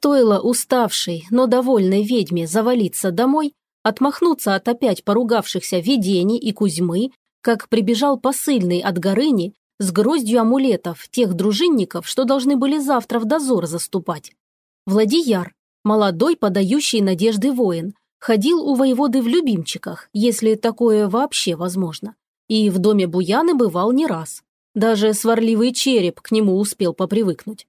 Стоило уставшей, но довольной ведьме завалиться домой, отмахнуться от опять поругавшихся видений и Кузьмы, как прибежал посыльный от Горыни с гроздью амулетов тех дружинников, что должны были завтра в дозор заступать. Владияр, молодой, подающий надежды воин, ходил у воеводы в любимчиках, если такое вообще возможно, и в доме Буяны бывал не раз. Даже сварливый череп к нему успел попривыкнуть.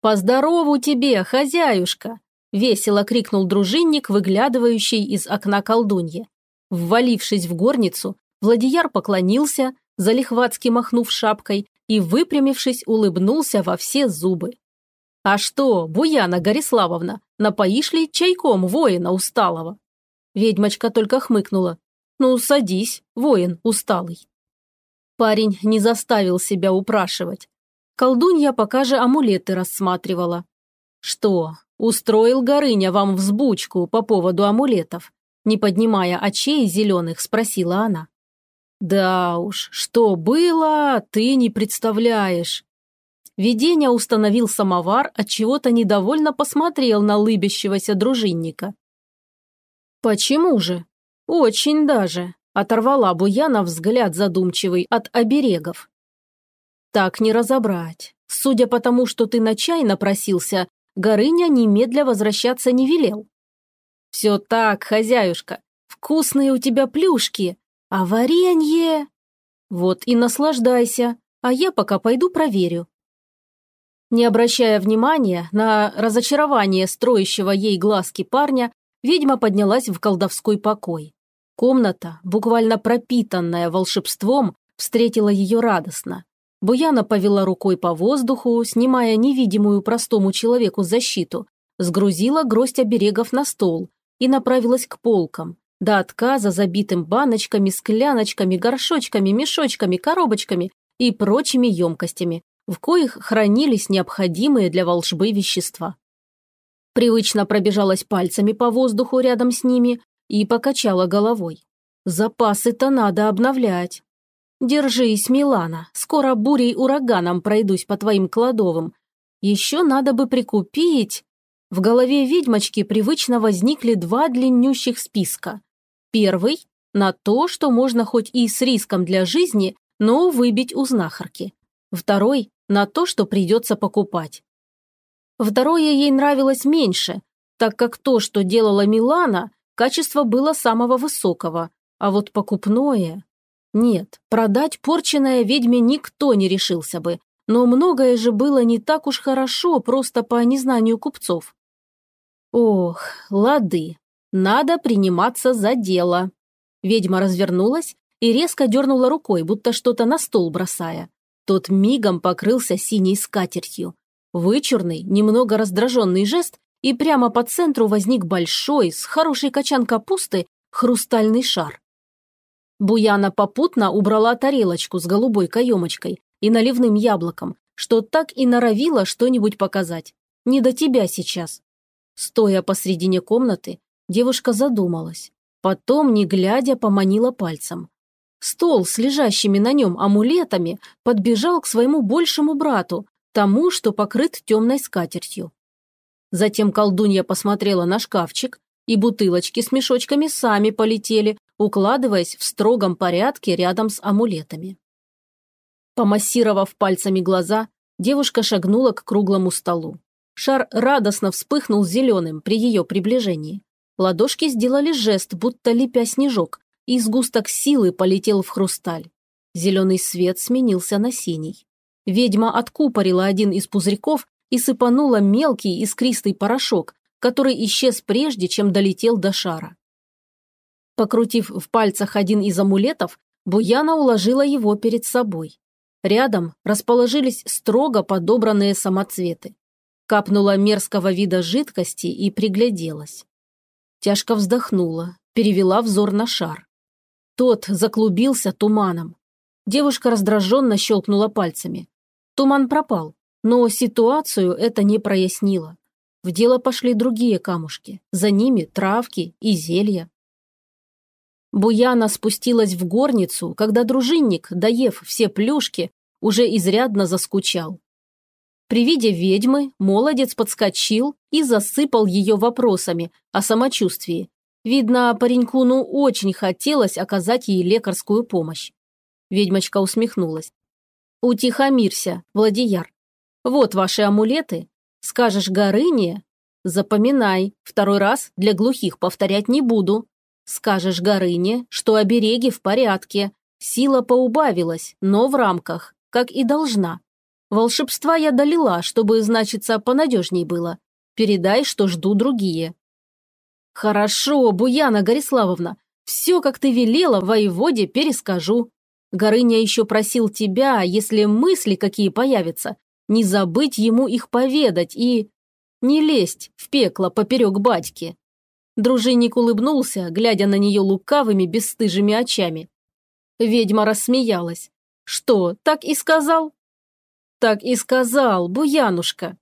«Поздорову тебе, хозяюшка!» – весело крикнул дружинник, выглядывающий из окна колдунья. Ввалившись в горницу, Владияр поклонился, залихватски махнув шапкой, и, выпрямившись, улыбнулся во все зубы. «А что, Буяна Гориславовна, напоишь ли чайком воина усталого?» Ведьмочка только хмыкнула. «Ну, садись, воин усталый». Парень не заставил себя упрашивать. Колдунья пока же амулеты рассматривала. «Что, устроил Горыня вам взбучку по поводу амулетов?» Не поднимая очей зеленых, спросила она. «Да уж, что было, ты не представляешь». Видение установил самовар, от чего то недовольно посмотрел на лыбящегося дружинника. «Почему же? Очень даже», – оторвала Буяна взгляд задумчивый от оберегов. «Так не разобрать. Судя по тому, что ты на чай напросился, Горыня немедля возвращаться не велел». «Все так, хозяюшка. Вкусные у тебя плюшки, а варенье... Вот и наслаждайся, а я пока пойду проверю. Не обращая внимания на разочарование строящего ей глазки парня, ведьма поднялась в колдовской покой. Комната, буквально пропитанная волшебством, встретила ее радостно. Буяна повела рукой по воздуху, снимая невидимую простому человеку защиту, сгрузила гроздь оберегов на стол и направилась к полкам, до отказа забитым баночками, скляночками, горшочками, мешочками, коробочками и прочими емкостями, в коих хранились необходимые для волшбы вещества. Привычно пробежалась пальцами по воздуху рядом с ними и покачала головой. Запасы-то надо обновлять. Держись, Милана, скоро бурей ураганом пройдусь по твоим кладовым. Еще надо бы прикупить... В голове ведьмочки привычно возникли два длиннющих списка. Первый – на то, что можно хоть и с риском для жизни, но выбить у знахарки. Второй – на то, что придется покупать. Второе ей нравилось меньше, так как то, что делала Милана, качество было самого высокого, а вот покупное... Нет, продать порченное ведьме никто не решился бы, но многое же было не так уж хорошо просто по незнанию купцов. Ох, лады, надо приниматься за дело. Ведьма развернулась и резко дернула рукой, будто что-то на стол бросая. Тот мигом покрылся синей скатертью. Вычурный, немного раздраженный жест, и прямо по центру возник большой, с хорошей качан капусты, хрустальный шар. Буяна попутно убрала тарелочку с голубой каемочкой и наливным яблоком, что так и норовила что-нибудь показать. Не до тебя сейчас. Стоя посредине комнаты, Девушка задумалась. Потом, не глядя, поманила пальцем. Стол с лежащими на нем амулетами подбежал к своему большему брату, тому, что покрыт темной скатертью. Затем колдунья посмотрела на шкафчик, и бутылочки с мешочками сами полетели, укладываясь в строгом порядке рядом с амулетами. Помассировав пальцами глаза, девушка шагнула к круглому столу. Шар радостно вспыхнул зеленым при ее приближении. Ладошки сделали жест, будто лепя снежок, и сгусток силы полетел в хрусталь. Зеленый свет сменился на синий. Ведьма откупорила один из пузырьков и сыпанула мелкий искристый порошок, который исчез прежде, чем долетел до шара. Покрутив в пальцах один из амулетов, Буяна уложила его перед собой. Рядом расположились строго подобранные самоцветы. Капнула мерзкого вида жидкости и пригляделась. Тяжко вздохнула, перевела взор на шар. Тот заклубился туманом. Девушка раздраженно щелкнула пальцами. Туман пропал, но ситуацию это не прояснило. В дело пошли другие камушки, за ними травки и зелья. Буяна спустилась в горницу, когда дружинник, доев все плюшки, уже изрядно заскучал. При виде ведьмы молодец подскочил и засыпал ее вопросами о самочувствии. Видно, пареньку ну очень хотелось оказать ей лекарскую помощь. Ведьмочка усмехнулась. «Утихомирься, Владияр. Вот ваши амулеты. Скажешь Горыне? Запоминай, второй раз для глухих повторять не буду. Скажешь Горыне, что обереги в порядке. Сила поубавилась, но в рамках, как и должна. Волшебства я долила, чтобы, значится, понадежней было. Передай, что жду другие. Хорошо, Буяна Гориславовна, все, как ты велела, воеводе перескажу. Горыня еще просил тебя, если мысли какие появятся, не забыть ему их поведать и... Не лезть в пекло поперек батьки. Дружинник улыбнулся, глядя на нее лукавыми, бесстыжими очами. Ведьма рассмеялась. «Что, так и сказал?» «Так и сказал, Буянушка».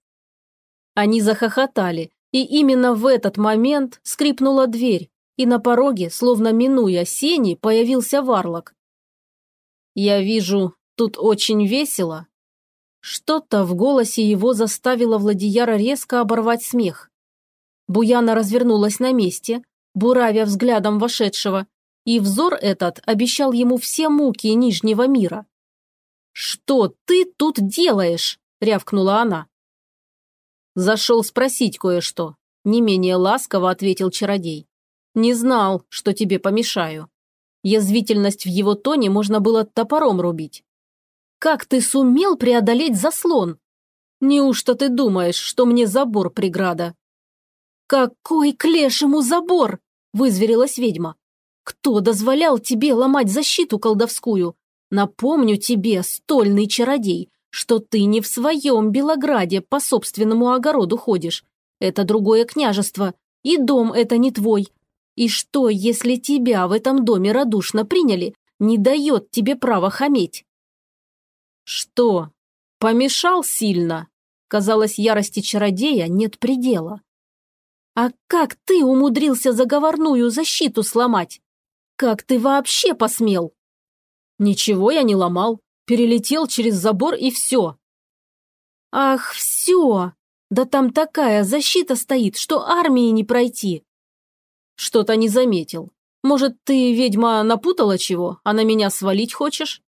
Они захохотали, и именно в этот момент скрипнула дверь, и на пороге, словно минуя сени, появился варлок. «Я вижу, тут очень весело». Что-то в голосе его заставило Владияра резко оборвать смех. Буяна развернулась на месте, буравя взглядом вошедшего, и взор этот обещал ему все муки Нижнего мира. «Что ты тут делаешь?» – рявкнула она. «Зашел спросить кое-что», – не менее ласково ответил чародей. «Не знал, что тебе помешаю». Язвительность в его тоне можно было топором рубить. «Как ты сумел преодолеть заслон? Неужто ты думаешь, что мне забор преграда?» «Какой к лешему забор?» – вызверилась ведьма. «Кто дозволял тебе ломать защиту колдовскую? Напомню тебе, стольный чародей, что ты не в своем Белограде по собственному огороду ходишь. Это другое княжество, и дом это не твой, и что, если тебя в этом доме радушно приняли, не дает тебе права хаметь? Что? Помешал сильно? Казалось, ярости чародея нет предела. А как ты умудрился заговорную защиту сломать? Как ты вообще посмел? Ничего я не ломал. Перелетел через забор и все. Ах, все! Да там такая защита стоит, что армии не пройти. Что-то не заметил. Может, ты, ведьма, напутала чего, а на меня свалить хочешь?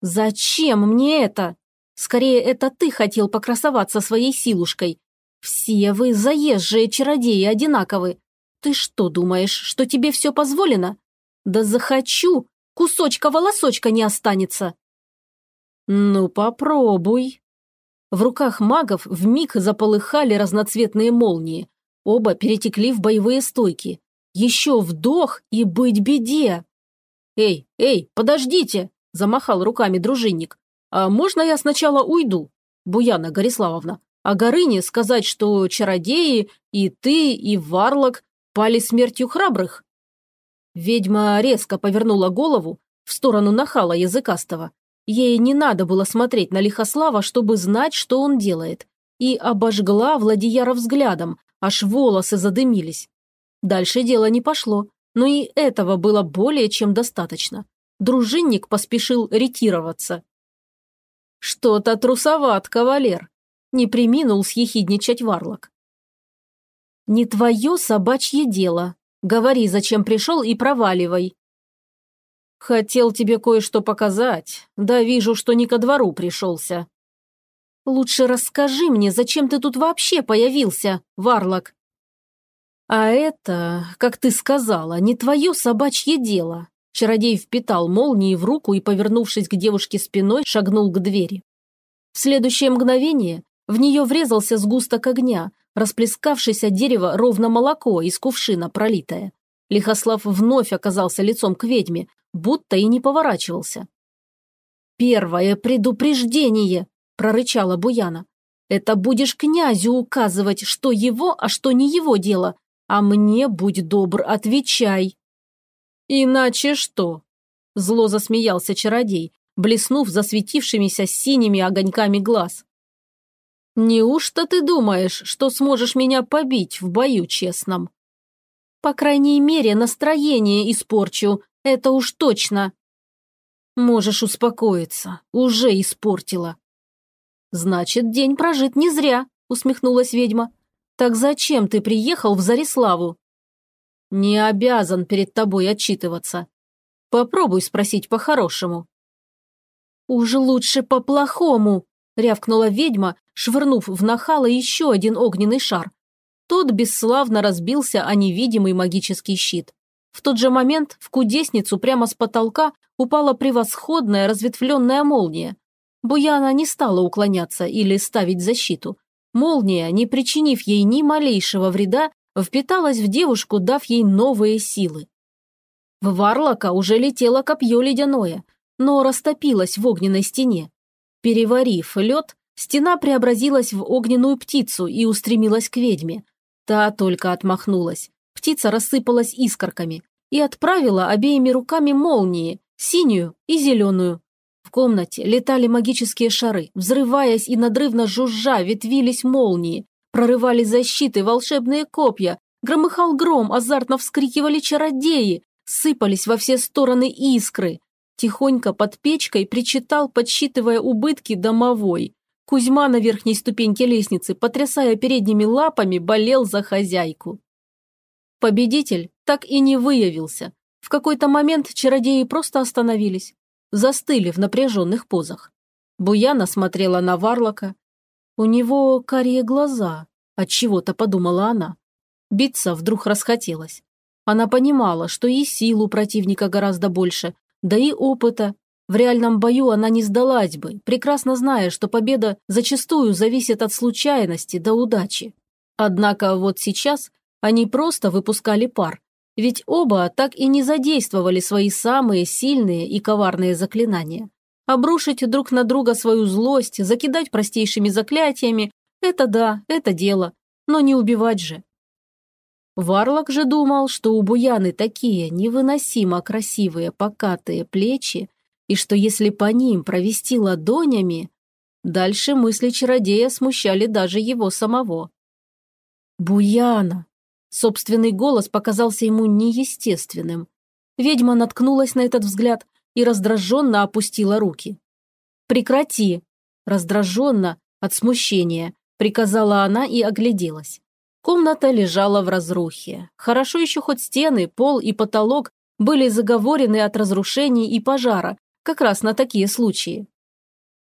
Зачем мне это? Скорее, это ты хотел покрасоваться своей силушкой. Все вы заезжие чародеи одинаковы. Ты что думаешь, что тебе все позволено? Да захочу, кусочка-волосочка не останется. Ну, попробуй. В руках магов вмиг заполыхали разноцветные молнии, Оба перетекли в боевые стойки. Еще вдох и быть беде. «Эй, эй, подождите!» – замахал руками дружинник. «А можно я сначала уйду, Буяна Гориславовна? А Горыне сказать, что чародеи и ты, и Варлок пали смертью храбрых?» Ведьма резко повернула голову в сторону нахала языкастого. Ей не надо было смотреть на Лихослава, чтобы знать, что он делает, и обожгла Владияра взглядом, аж волосы задымились. Дальше дело не пошло, но и этого было более чем достаточно. Дружинник поспешил ретироваться. «Что-то трусоват, кавалер», – не приминул съехидничать Варлок. «Не твое собачье дело. Говори, зачем пришел и проваливай». «Хотел тебе кое-что показать, да вижу, что не ко двору пришелся», «Лучше расскажи мне, зачем ты тут вообще появился, Варлок?» «А это, как ты сказала, не твое собачье дело». Чародей впитал молнии в руку и, повернувшись к девушке спиной, шагнул к двери. В следующее мгновение в нее врезался сгусток огня, расплескавшееся дерево ровно молоко из кувшина пролитое. Лихослав вновь оказался лицом к ведьме, будто и не поворачивался. «Первое предупреждение!» – прорычала Буяна. «Это будешь князю указывать, что его, а что не его дело, а мне, будь добр, отвечай». «Иначе что?» – зло засмеялся чародей, блеснув засветившимися синими огоньками глаз. «Неужто ты думаешь, что сможешь меня побить в бою честном?» «По крайней мере, настроение испорчу, это уж точно». «Можешь успокоиться, уже испортила. Значит, день прожит не зря, усмехнулась ведьма. Так зачем ты приехал в Зариславу? Не обязан перед тобой отчитываться. Попробуй спросить по-хорошему. Уж лучше по-плохому, рявкнула ведьма, швырнув в нахала еще один огненный шар. Тот бесславно разбился о невидимый магический щит. В тот же момент в кудесницу прямо с потолка упала превосходная разветвленная молния. Буяна не стала уклоняться или ставить защиту. Молния, не причинив ей ни малейшего вреда, впиталась в девушку, дав ей новые силы. В Варлока уже летело копье ледяное, но растопилось в огненной стене. Переварив лед, стена преобразилась в огненную птицу и устремилась к ведьме. Та только отмахнулась. Птица рассыпалась искорками и отправила обеими руками молнии, синюю и зеленую. В комнате летали магические шары, взрываясь и надрывно жужжа ветвились молнии, прорывали защиты волшебные копья, громыхал гром, азартно вскрикивали чародеи, сыпались во все стороны искры. Тихонько под печкой причитал, подсчитывая убытки, домовой. Кузьма на верхней ступеньке лестницы, потрясая передними лапами, болел за хозяйку. Победитель так и не выявился. В какой-то момент чародеи просто остановились, застыли в напряженных позах. Буяна смотрела на Варлока. У него карие глаза, от чего то подумала она. Биться вдруг расхотелось. Она понимала, что и силу противника гораздо больше, да и опыта. В реальном бою она не сдалась бы, прекрасно зная, что победа зачастую зависит от случайности до удачи. Однако вот сейчас они просто выпускали пар, ведь оба так и не задействовали свои самые сильные и коварные заклинания. Обрушить друг на друга свою злость, закидать простейшими заклятиями – это да, это дело, но не убивать же. Варлок же думал, что у Буяны такие невыносимо красивые покатые плечи, и что если по ним провести ладонями, дальше мысли чародея смущали даже его самого. «Буяна!» Собственный голос показался ему неестественным. Ведьма наткнулась на этот взгляд и раздраженно опустила руки. «Прекрати!» Раздраженно, от смущения, приказала она и огляделась. Комната лежала в разрухе. Хорошо еще хоть стены, пол и потолок были заговорены от разрушений и пожара, как раз на такие случаи.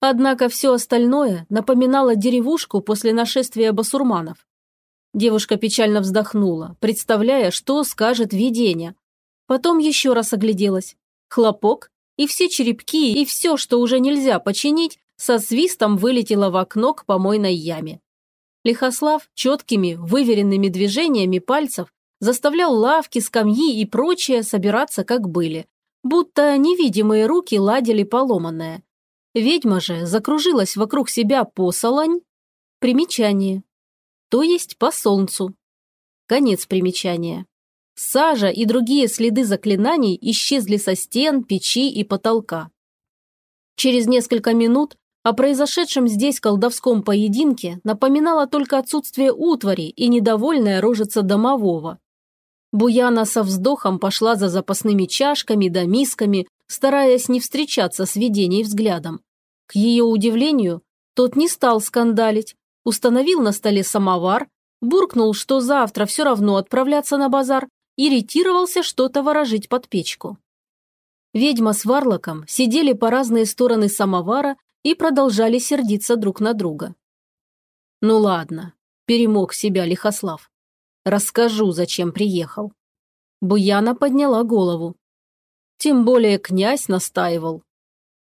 Однако все остальное напоминало деревушку после нашествия басурманов. Девушка печально вздохнула, представляя, что скажет видение. Потом еще раз огляделась. Хлопок, и все черепки, и все, что уже нельзя починить, со свистом вылетело в окно к помойной яме. Лихослав четкими, выверенными движениями пальцев заставлял лавки, скамьи и прочее собираться как были, будто невидимые руки ладили поломанное. Ведьма же закружилась вокруг себя посолонь. Примечание то есть по солнцу. Конец примечания. Сажа и другие следы заклинаний исчезли со стен, печи и потолка. Через несколько минут о произошедшем здесь колдовском поединке напоминало только отсутствие утвари и недовольная рожица домового. Буяна со вздохом пошла за запасными чашками да мисками, стараясь не встречаться с видением взглядом. К ее удивлению, тот не стал скандалить, установил на столе самовар, буркнул, что завтра все равно отправляться на базар, и ретировался что-то ворожить под печку. Ведьма с Варлоком сидели по разные стороны самовара и продолжали сердиться друг на друга. «Ну ладно», – перемог себя Лихослав. «Расскажу, зачем приехал». Буяна подняла голову. Тем более князь настаивал.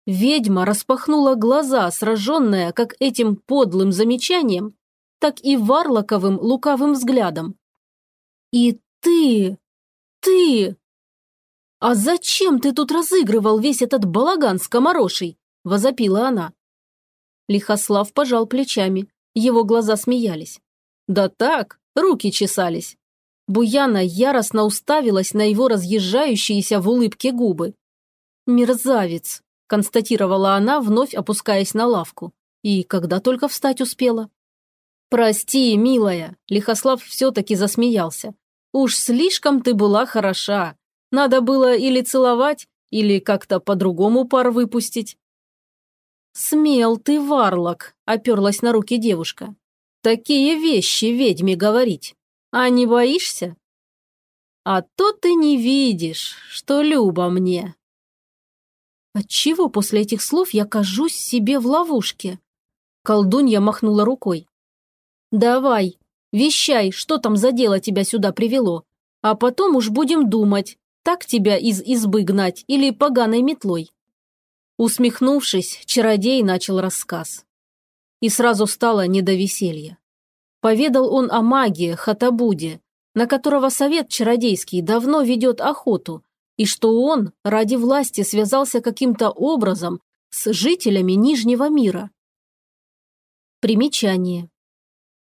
Ведьма распахнула глаза, сраженная как этим подлым замечанием, так и варлоковым лукавым взглядом. «И ты... ты...» «А зачем ты тут разыгрывал весь этот балаган скомороший?» – возопила она. Лихослав пожал плечами, его глаза смеялись. «Да так, руки чесались». Буяна яростно уставилась на его разъезжающиеся в улыбке губы. «Мерзавец!» констатировала она, вновь опускаясь на лавку. И когда только встать успела. «Прости, милая», – Лихослав все-таки засмеялся. «Уж слишком ты была хороша. Надо было или целовать, или как-то по-другому пар выпустить». «Смел ты, варлок!» – оперлась на руки девушка. «Такие вещи ведьме говорить. А не боишься?» «А то ты не видишь, что Люба мне». Отчего после этих слов я кажусь себе в ловушке? Колдунья махнула рукой. «Давай, вещай, что там за дело тебя сюда привело, а потом уж будем думать, так тебя из избы гнать или поганой метлой». Усмехнувшись, чародей начал рассказ. И сразу стало не до веселья. Поведал он о магии Хатабуде, на которого совет чародейский давно ведет охоту, и что он ради власти связался каким-то образом с жителями Нижнего мира. Примечание.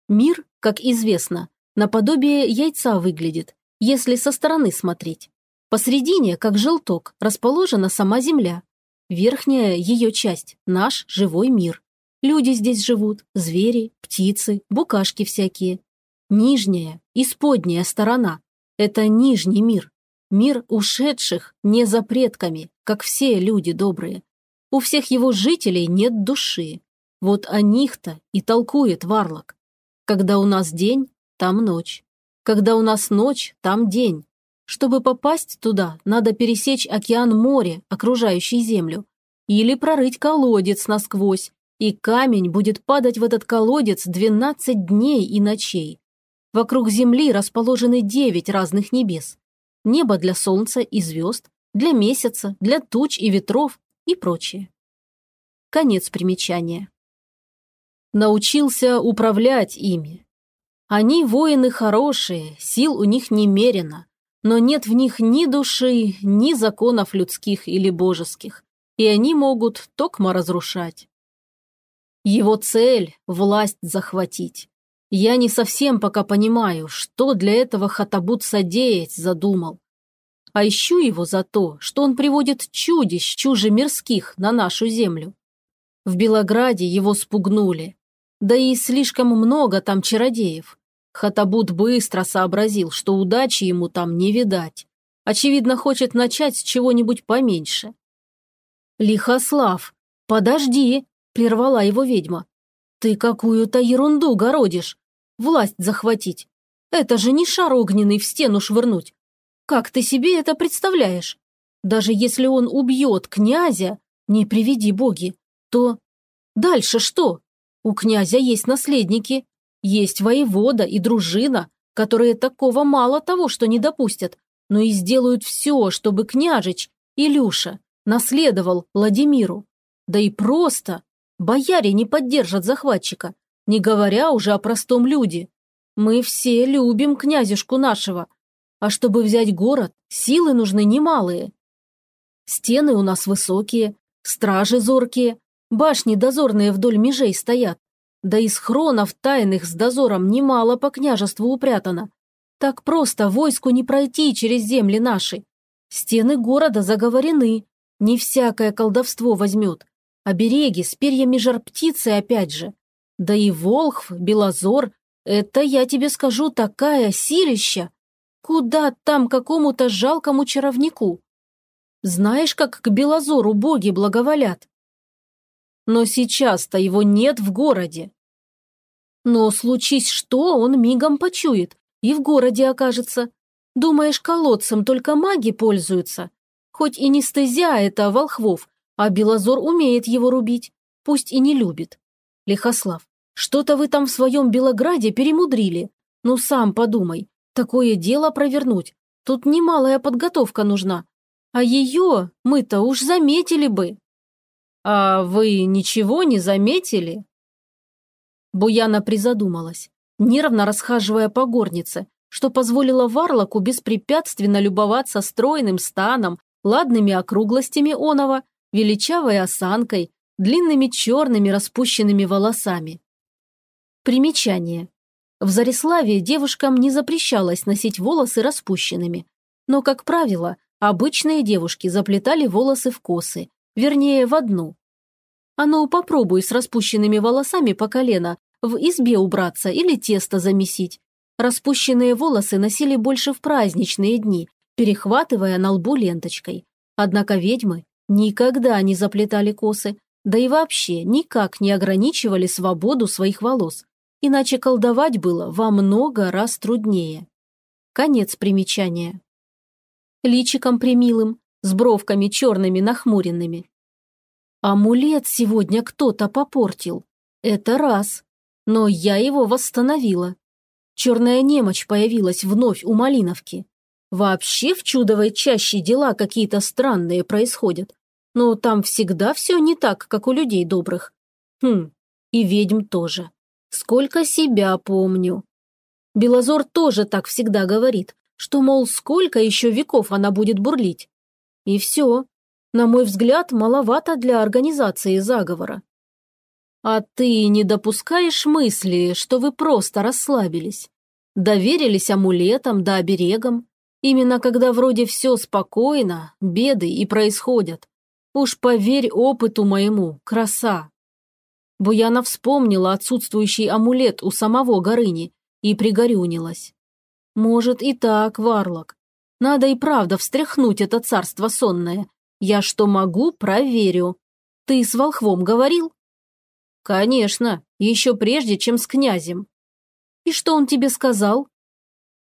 Мир, как известно, наподобие яйца выглядит, если со стороны смотреть. Посредине, как желток, расположена сама Земля. Верхняя ее часть – наш живой мир. Люди здесь живут, звери, птицы, букашки всякие. Нижняя, исподняя сторона – это нижний мир. Мир ушедших не за предками, как все люди добрые. У всех его жителей нет души. Вот о них-то и толкует Варлок. Когда у нас день, там ночь. Когда у нас ночь, там день. Чтобы попасть туда, надо пересечь океан-море, окружающий Землю, или прорыть колодец насквозь, и камень будет падать в этот колодец 12 дней и ночей. Вокруг Земли расположены 9 разных небес. Небо для Солнца и звезд, для Месяца, для туч и ветров и прочее. Конец примечания. Научился управлять ими. Они воины хорошие, сил у них немерено, но нет в них ни души, ни законов людских или божеских, и они могут токмо разрушать. Его цель – власть захватить. Я не совсем пока понимаю, что для этого Хатабут содеять задумал. А ищу его за то, что он приводит чудищ чужемирских на нашу землю. В Белограде его спугнули. Да и слишком много там чародеев. Хатабут быстро сообразил, что удачи ему там не видать. Очевидно, хочет начать с чего-нибудь поменьше. «Лихослав, подожди!» – прервала его ведьма. «Ты какую-то ерунду городишь. Власть захватить. Это же не шар огненный в стену швырнуть. Как ты себе это представляешь? Даже если он убьет князя, не приведи боги, то... Дальше что? У князя есть наследники, есть воевода и дружина, которые такого мало того, что не допустят, но и сделают все, чтобы княжич, Илюша, наследовал Владимиру. Да и просто. Бояре не поддержат захватчика, не говоря уже о простом люде. Мы все любим князюшку нашего. А чтобы взять город, силы нужны немалые. Стены у нас высокие, стражи зоркие, башни дозорные вдоль межей стоят. Да из хронов тайных с дозором немало по княжеству упрятано. Так просто войску не пройти через земли наши. Стены города заговорены, не всякое колдовство возьмет. Обереги с перьями жар-птицы опять же. Да и волхв, белозор – это, я тебе скажу, такая силища. Куда там какому-то жалкому чаровнику? Знаешь, как к белозору боги благоволят? Но сейчас-то его нет в городе. Но случись что, он мигом почует и в городе окажется. Думаешь, колодцем только маги пользуются? Хоть и не стезя это волхвов, а Белозор умеет его рубить, пусть и не любит. Лихослав, что-то вы там в своем Белограде перемудрили. Ну сам подумай, такое дело провернуть. Тут немалая подготовка нужна. А ее мы-то уж заметили бы. А вы ничего не заметили? Буяна призадумалась, нервно расхаживая по горнице, что позволило Варлоку беспрепятственно любоваться стройным станом, ладными округлостями онова, величавой осанкой, длинными черными распущенными волосами. Примечание. В Зариславе девушкам не запрещалось носить волосы распущенными, но, как правило, обычные девушки заплетали волосы в косы, вернее, в одну. А ну, попробуй с распущенными волосами по колено в избе убраться или тесто замесить. Распущенные волосы носили больше в праздничные дни, перехватывая на лбу ленточкой. Однако ведьмы никогда не заплетали косы, Да и вообще никак не ограничивали свободу своих волос, иначе колдовать было во много раз труднее. Конец примечания. Личиком примилым, с бровками черными нахмуренными. Амулет сегодня кто-то попортил. Это раз. Но я его восстановила. Черная немочь появилась вновь у Малиновки. Вообще в чудовой чаще дела какие-то странные происходят. Но там всегда все не так, как у людей добрых. Хм, и ведьм тоже. Сколько себя помню. Белозор тоже так всегда говорит, что, мол, сколько еще веков она будет бурлить. И все. На мой взгляд, маловато для организации заговора. А ты не допускаешь мысли, что вы просто расслабились? Доверились амулетам да оберегам? Именно когда вроде все спокойно, беды и происходят. Уж поверь опыту моему, краса. Буяна вспомнила отсутствующий амулет у самого Горыни и пригорюнилась. Может и так, Варлок. Надо и правда встряхнуть это царство сонное. Я что могу, проверю. Ты с волхвом говорил? Конечно, еще прежде, чем с князем. И что он тебе сказал?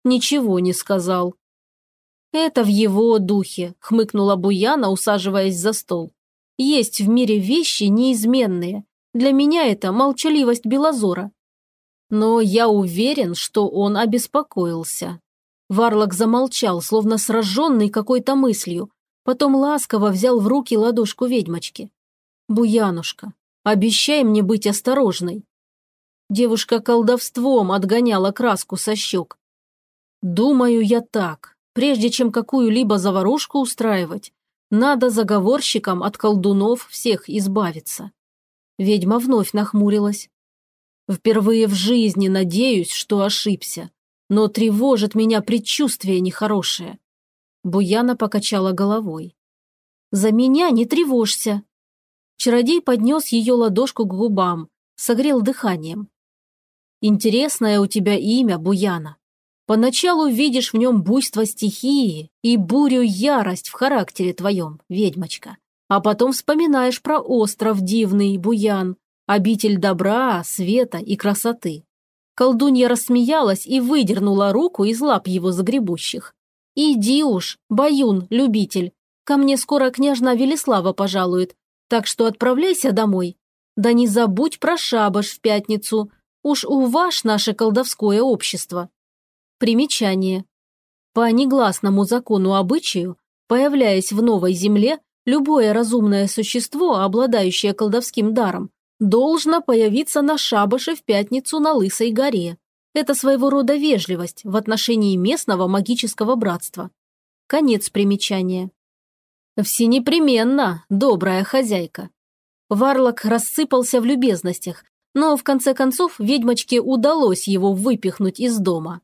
Ничего не сказал. Это в его духе, хмыкнула Буяна, усаживаясь за стол. Есть в мире вещи неизменные. Для меня это молчаливость Белозора. Но я уверен, что он обеспокоился. Варлок замолчал, словно сраженный какой-то мыслью, потом ласково взял в руки ладошку ведьмочки. «Буянушка, обещай мне быть осторожной». Девушка колдовством отгоняла краску со щек. «Думаю я так. Прежде чем какую-либо заварушку устраивать, надо заговорщикам от колдунов всех избавиться». Ведьма вновь нахмурилась. Впервые в жизни надеюсь, что ошибся. Но тревожит меня предчувствие нехорошее. Буяна покачала головой. «За меня не тревожься!» Чародей поднес ее ладошку к губам, согрел дыханием. «Интересное у тебя имя, Буяна. Поначалу видишь в нем буйство стихии и бурю ярость в характере твоем, ведьмочка. А потом вспоминаешь про остров дивный, Буян, обитель добра, света и красоты. Колдунья рассмеялась и выдернула руку из лап его загребущих. «Иди уж, Баюн, любитель, ко мне скоро княжна Велеслава пожалует, так что отправляйся домой. Да не забудь про шабаш в пятницу, уж уваж наше колдовское общество». Примечание. По негласному закону обычаю, появляясь в новой земле, любое разумное существо, обладающее колдовским даром, должно появиться на шабаше в пятницу на Лысой горе. Это своего рода вежливость в отношении местного магического братства. Конец примечания. Все непременно, добрая хозяйка. Варлок рассыпался в любезностях, но в конце концов ведьмочке удалось его выпихнуть из дома.